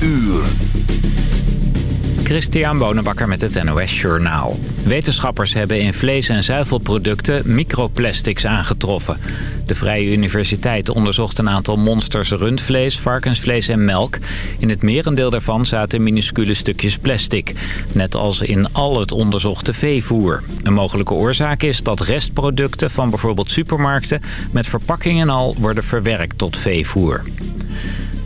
uur. Christian Bonenbakker met het NOS Journaal. Wetenschappers hebben in vlees- en zuivelproducten microplastics aangetroffen. De Vrije Universiteit onderzocht een aantal monsters rundvlees, varkensvlees en melk. In het merendeel daarvan zaten minuscule stukjes plastic. Net als in al het onderzochte veevoer. Een mogelijke oorzaak is dat restproducten van bijvoorbeeld supermarkten... met verpakking en al worden verwerkt tot veevoer.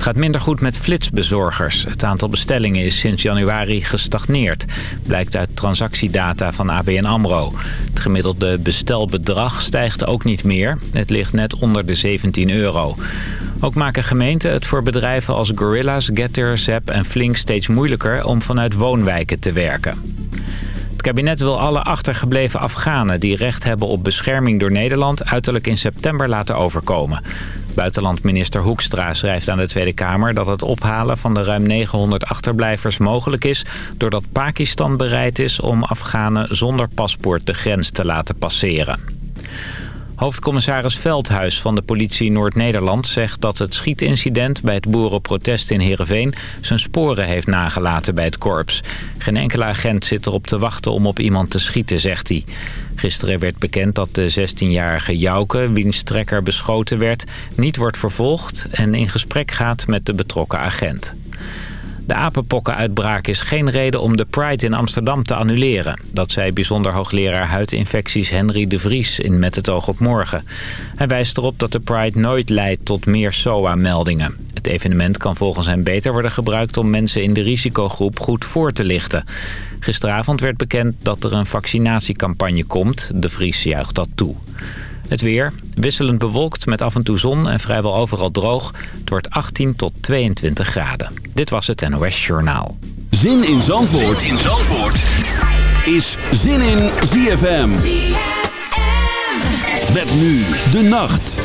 Het gaat minder goed met flitsbezorgers. Het aantal bestellingen is sinds januari gestagneerd. Blijkt uit transactiedata van ABN AMRO. Het gemiddelde bestelbedrag stijgt ook niet meer. Het ligt net onder de 17 euro. Ook maken gemeenten het voor bedrijven als Gorilla's, Getter, Zep en Flink steeds moeilijker om vanuit woonwijken te werken. Het kabinet wil alle achtergebleven Afghanen die recht hebben op bescherming door Nederland uiterlijk in september laten overkomen. Buitenlandminister Hoekstra schrijft aan de Tweede Kamer dat het ophalen van de ruim 900 achterblijvers mogelijk is... doordat Pakistan bereid is om Afghanen zonder paspoort de grens te laten passeren. Hoofdcommissaris Veldhuis van de politie Noord-Nederland zegt dat het schietincident bij het boerenprotest in Heerenveen zijn sporen heeft nagelaten bij het korps. Geen enkele agent zit erop te wachten om op iemand te schieten, zegt hij. Gisteren werd bekend dat de 16-jarige Jouke, wiens trekker beschoten werd, niet wordt vervolgd en in gesprek gaat met de betrokken agent. De apenpokkenuitbraak is geen reden om de Pride in Amsterdam te annuleren. Dat zei bijzonder hoogleraar huidinfecties Henry de Vries in Met het oog op morgen. Hij wijst erop dat de Pride nooit leidt tot meer SOA-meldingen. Het evenement kan volgens hem beter worden gebruikt om mensen in de risicogroep goed voor te lichten. Gisteravond werd bekend dat er een vaccinatiecampagne komt. De Vries juicht dat toe. Het weer, wisselend bewolkt met af en toe zon en vrijwel overal droog. Het wordt 18 tot 22 graden. Dit was het NOS Journaal. Zin in Zandvoort, zin in Zandvoort. is Zin in ZFM. ZFM. Met nu de nacht.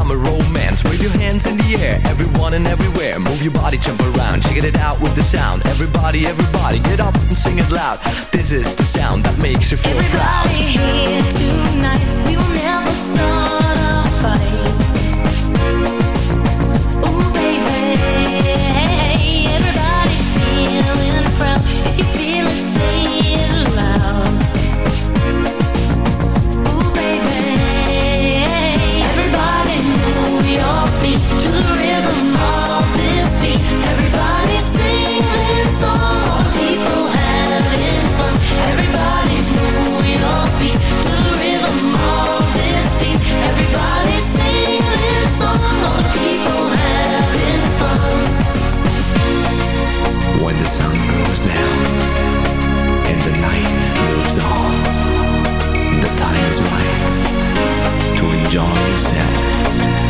summer romance. Wave your hands in the air, everyone and everywhere. Move your body, jump around, check it out with the sound. Everybody, everybody, get up and sing it loud. This is the sound that makes you feel everybody proud. Everybody here tonight, we will never start a fight. Enjoy yourself.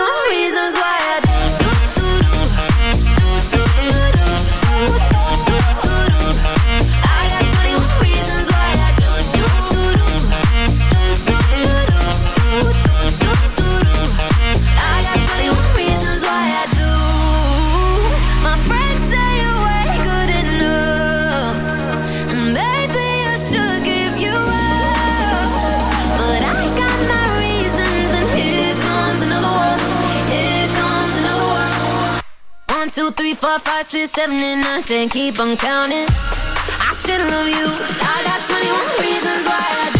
you hearts is seven and nine, ten, keep on counting. I should love you. I got 21 reasons why I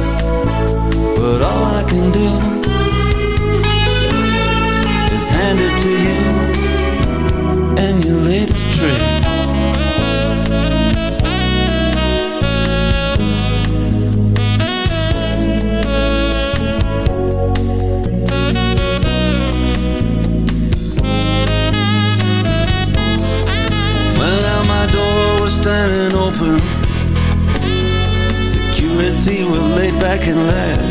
But all I can do is hand it to you and your latest trick. Well, now my door was standing open. Security were laid back and lax.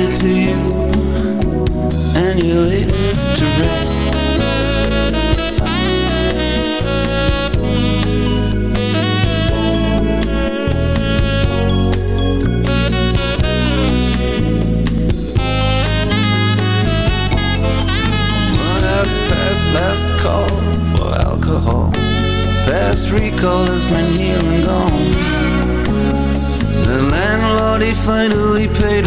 it to you and latest trick. Well, that's past last call for alcohol. Fast recall has been here and gone. The landlord, he finally paid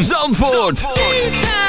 ZFM Zandvoort.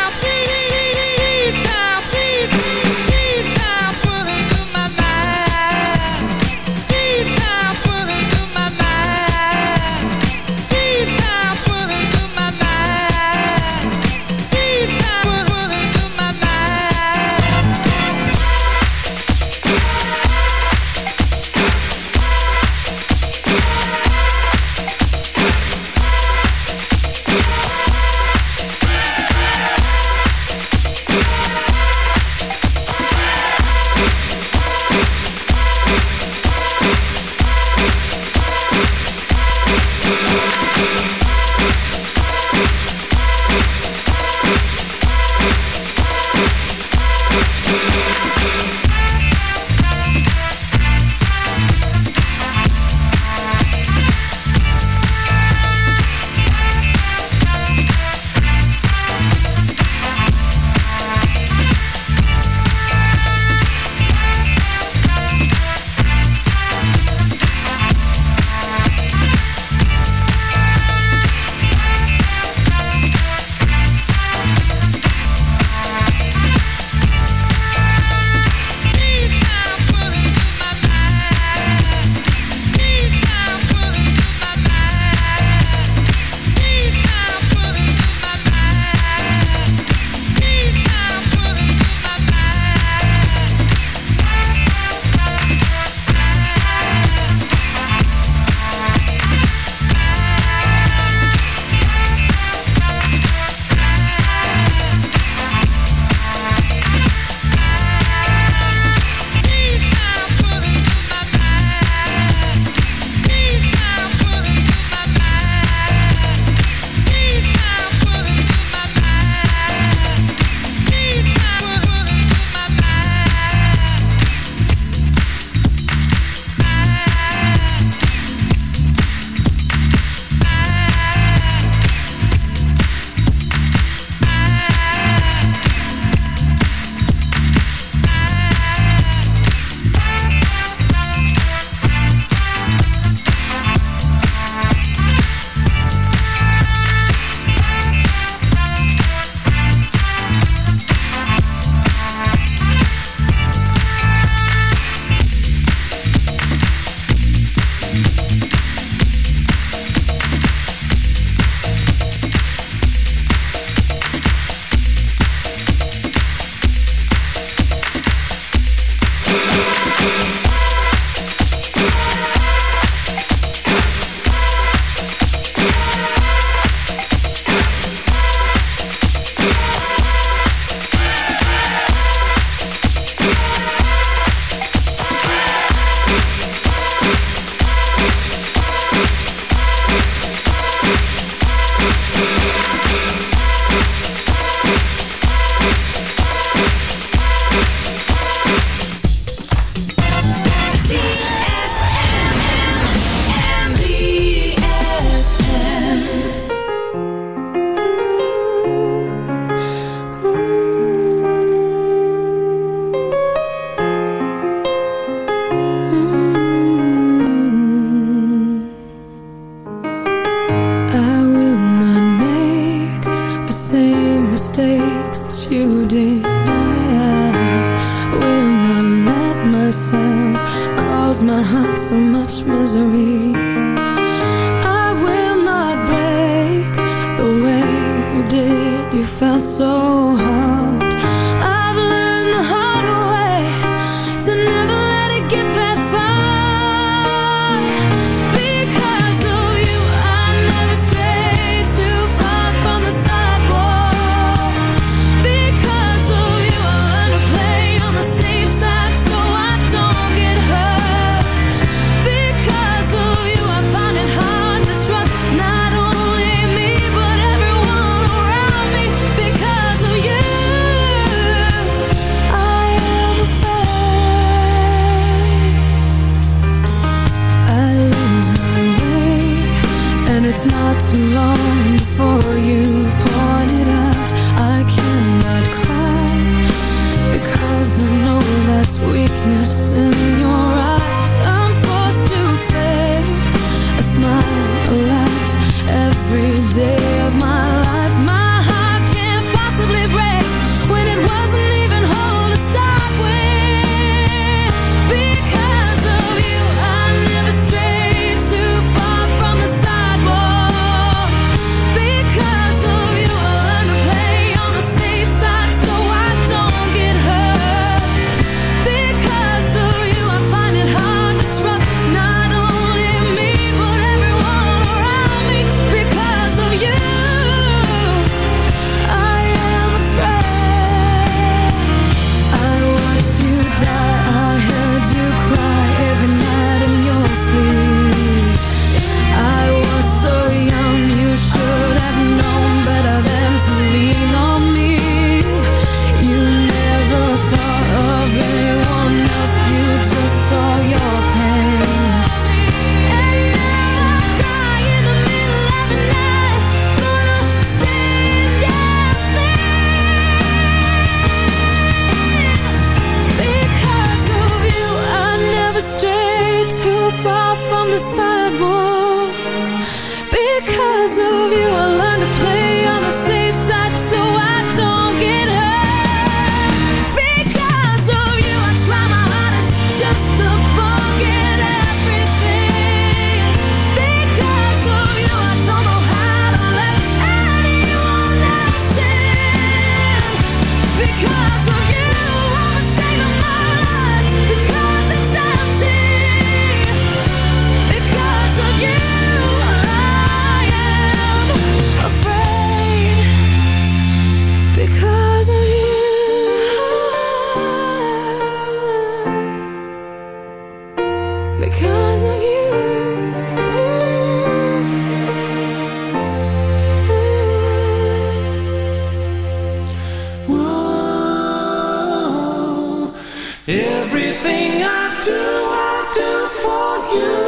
Everything I do, I do for you.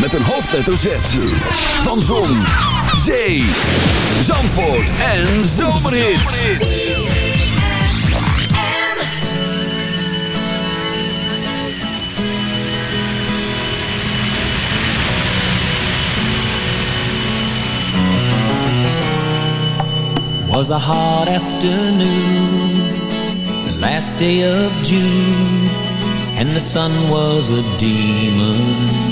Met een hoofdletter Z. Van Zon, Zee, Zandvoort en Zomerhits. Was a hot afternoon, the last day of June, and the sun was a demon.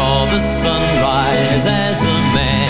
saw the sunrise as a man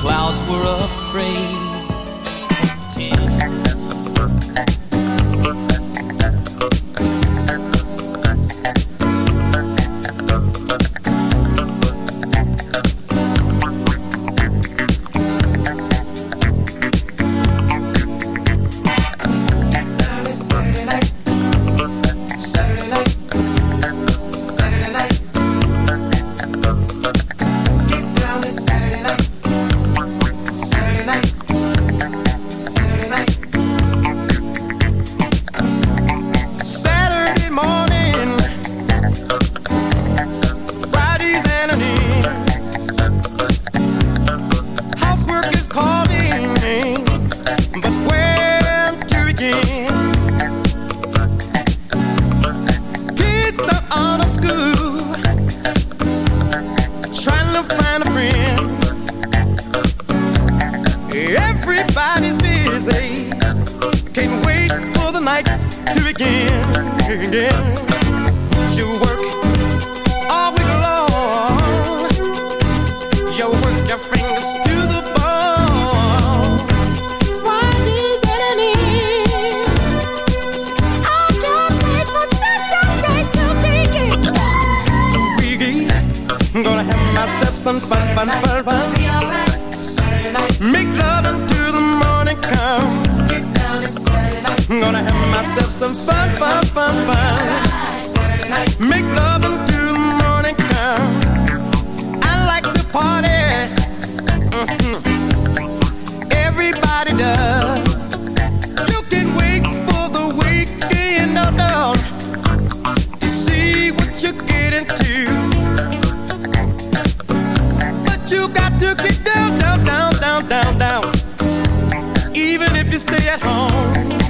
Clouds were afraid. say. Can't wait for the night to begin. Again. You work all week long. You work your fingers to the bone. Friday's at an end. I can't wait for Saturday to begin. The weekend. I'm gonna have myself some fun, fun, fun, fun. Make love until come. I'm gonna have myself some fun, fun, fun, fun. Make love until the morning come. I like to party. Mm -hmm. home.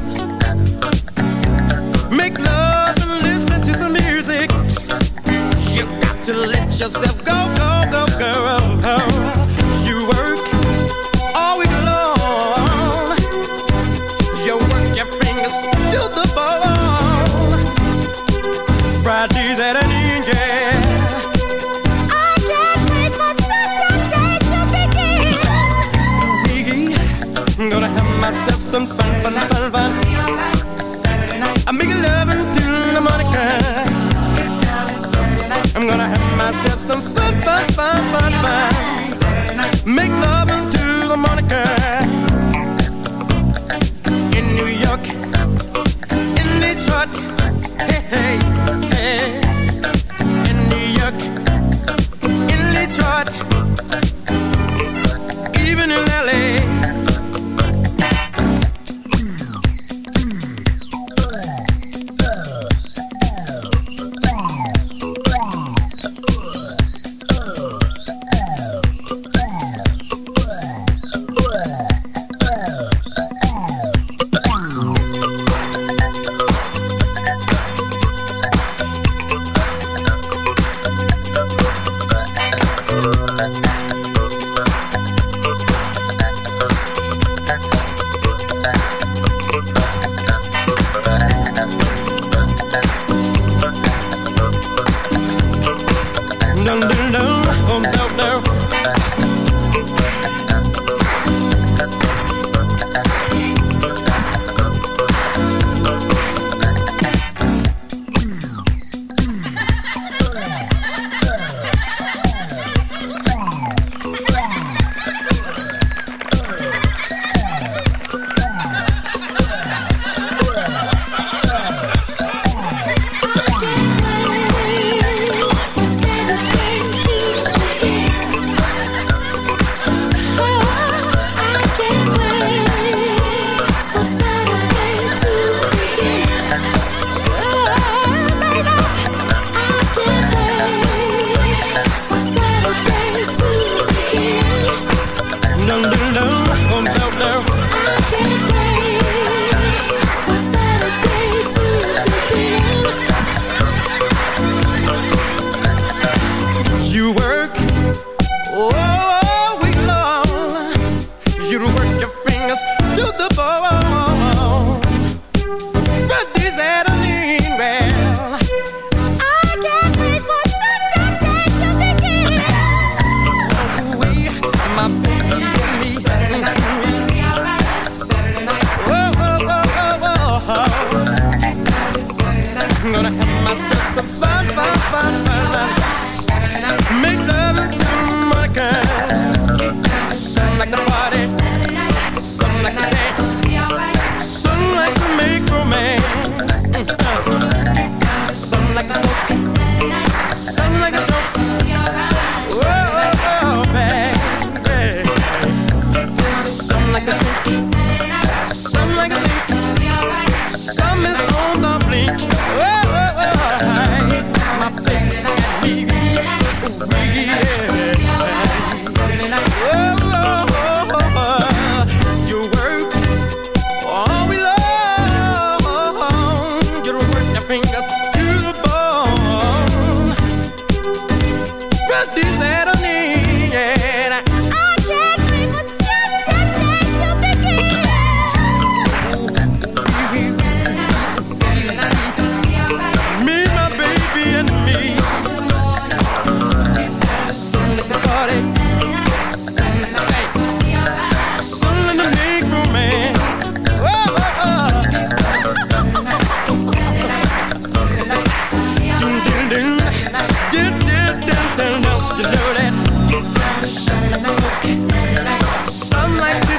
find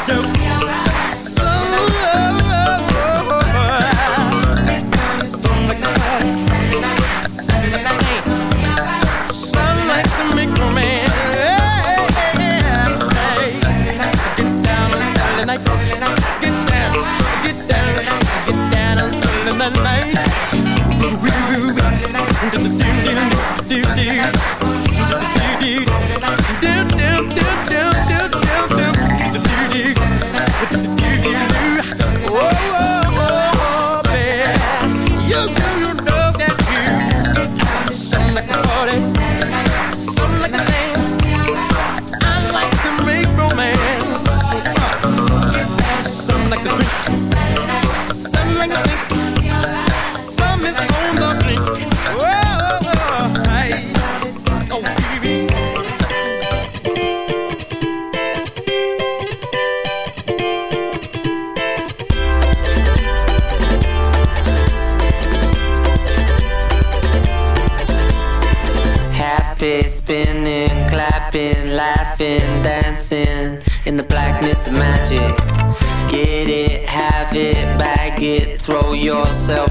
Happy,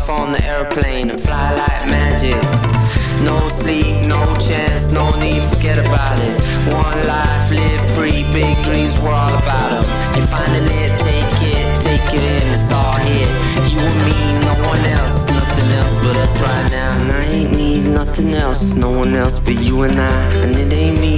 on the airplane and fly like magic. No sleep, no chance, no need, forget about it. One life, live free, big dreams, we're all about them. You're finding it, take it, take it in, it's all here. You and me, no one else, nothing else but us right now. And I ain't need nothing else, no one else but you and I. And it ain't me,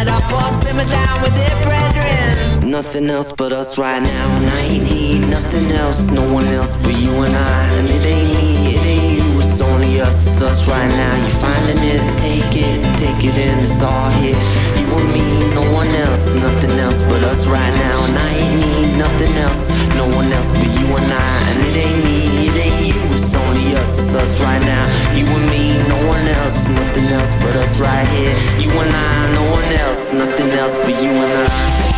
it up or sit me down with it, brethren. Nothing else but us right now, and I ain't need nothing else, no one else but you and I. And it ain't me, it ain't you, it's only us, it's us right now. You're finding it, take it, take it in, it's all here. You and me, no one else, nothing else but us right now. And I ain't need nothing else, no one else but you and I. And it ain't me, us, it's us right now. You and me, no one else, nothing else but us right here. You and I, no one else, nothing else but you and I.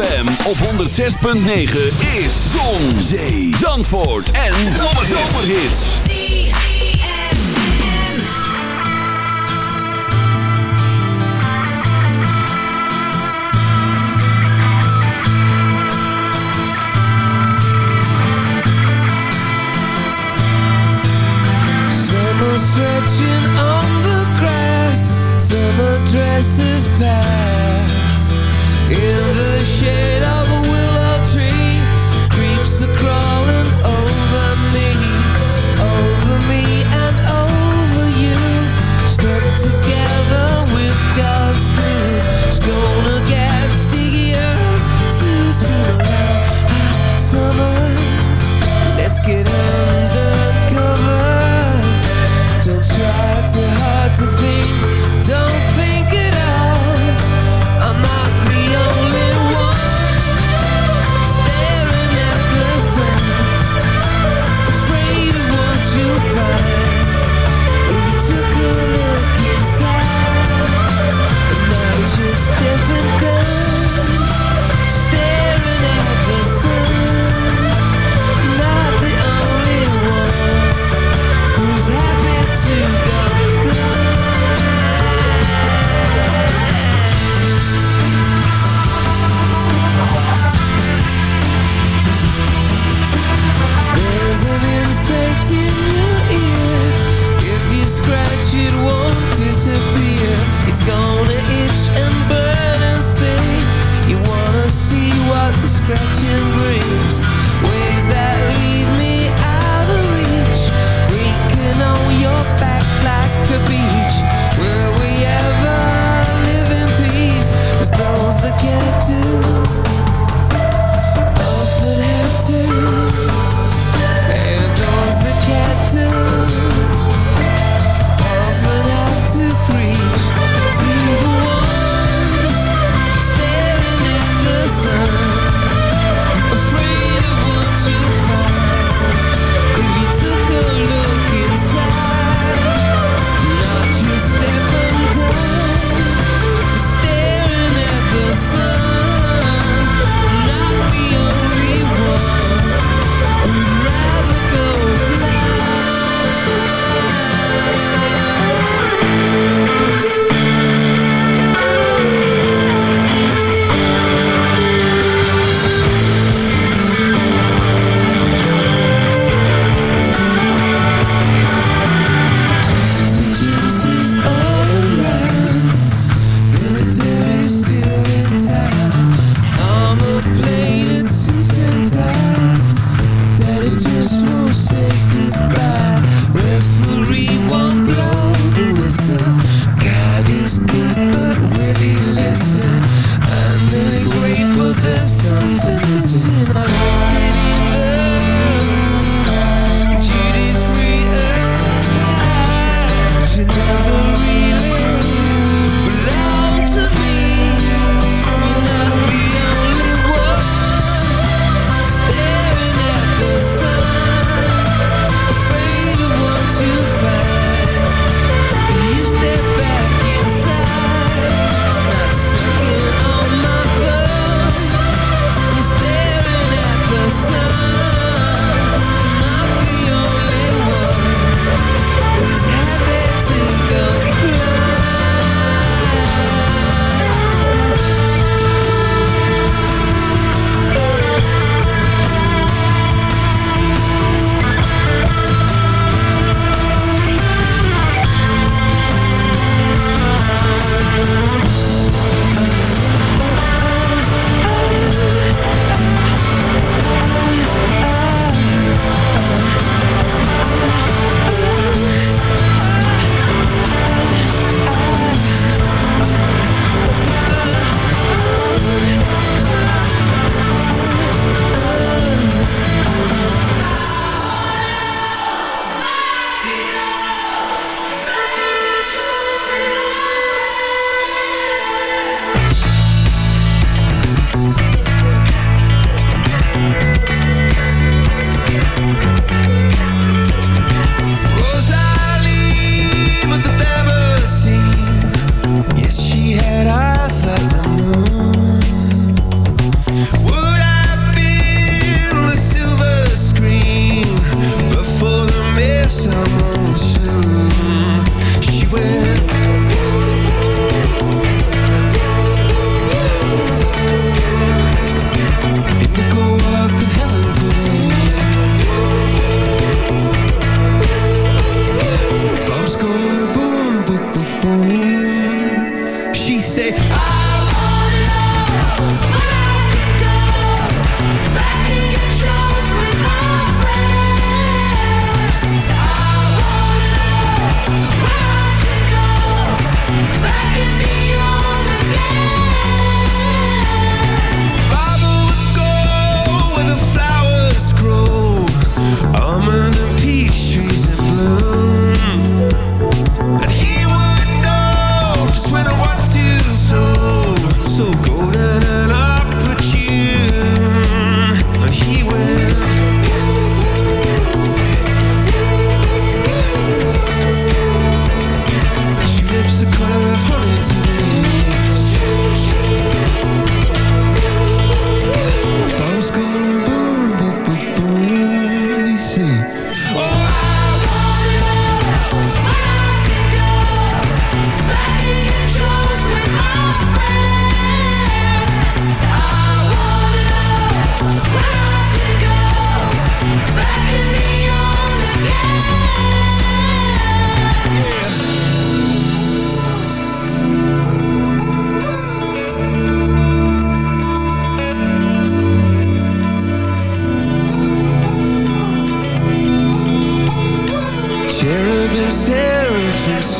ZFM op 106.9 is Zon, Zee, Zandvoort en Zomerhits. Summer stretching on the grass, summer dresses back.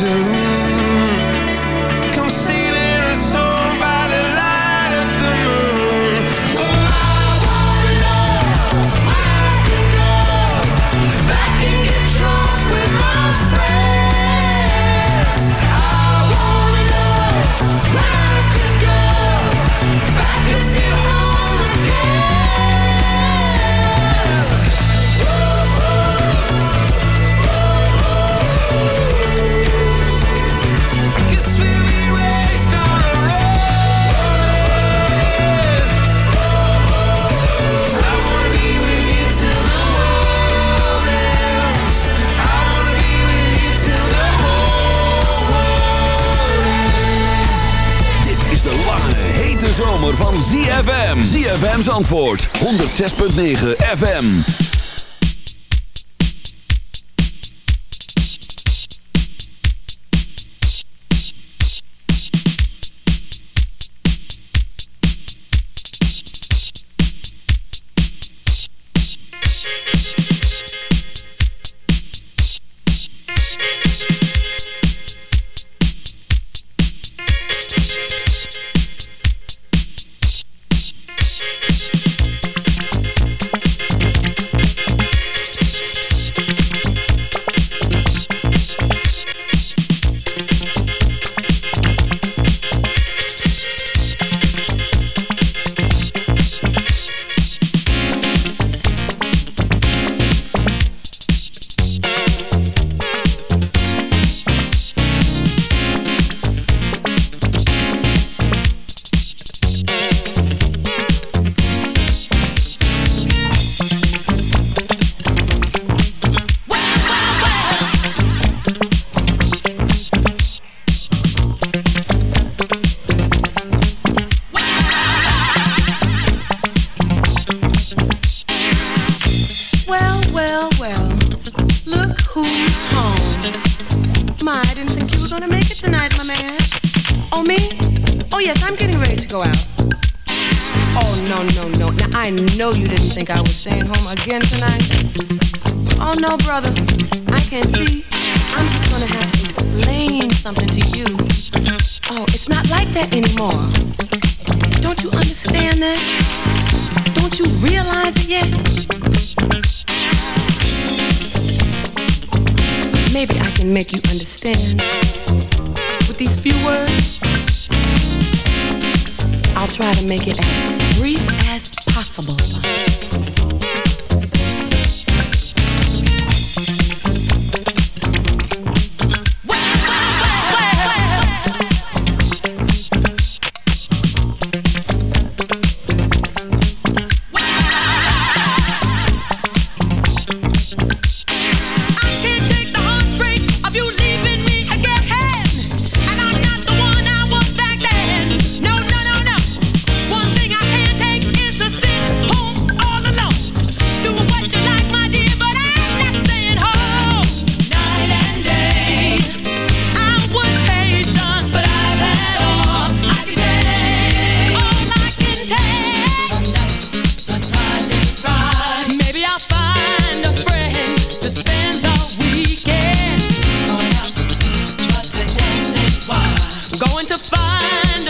Soon. ZFM 106.9 FM. going to find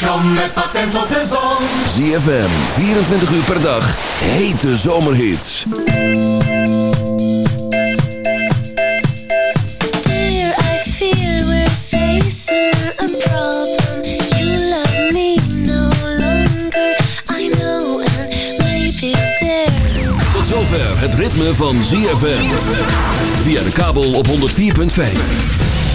station met patent zon. ZFM, 24 uur per dag, hete zomerhits. Tot zover het ritme van ZFM. Via de kabel op 104.5.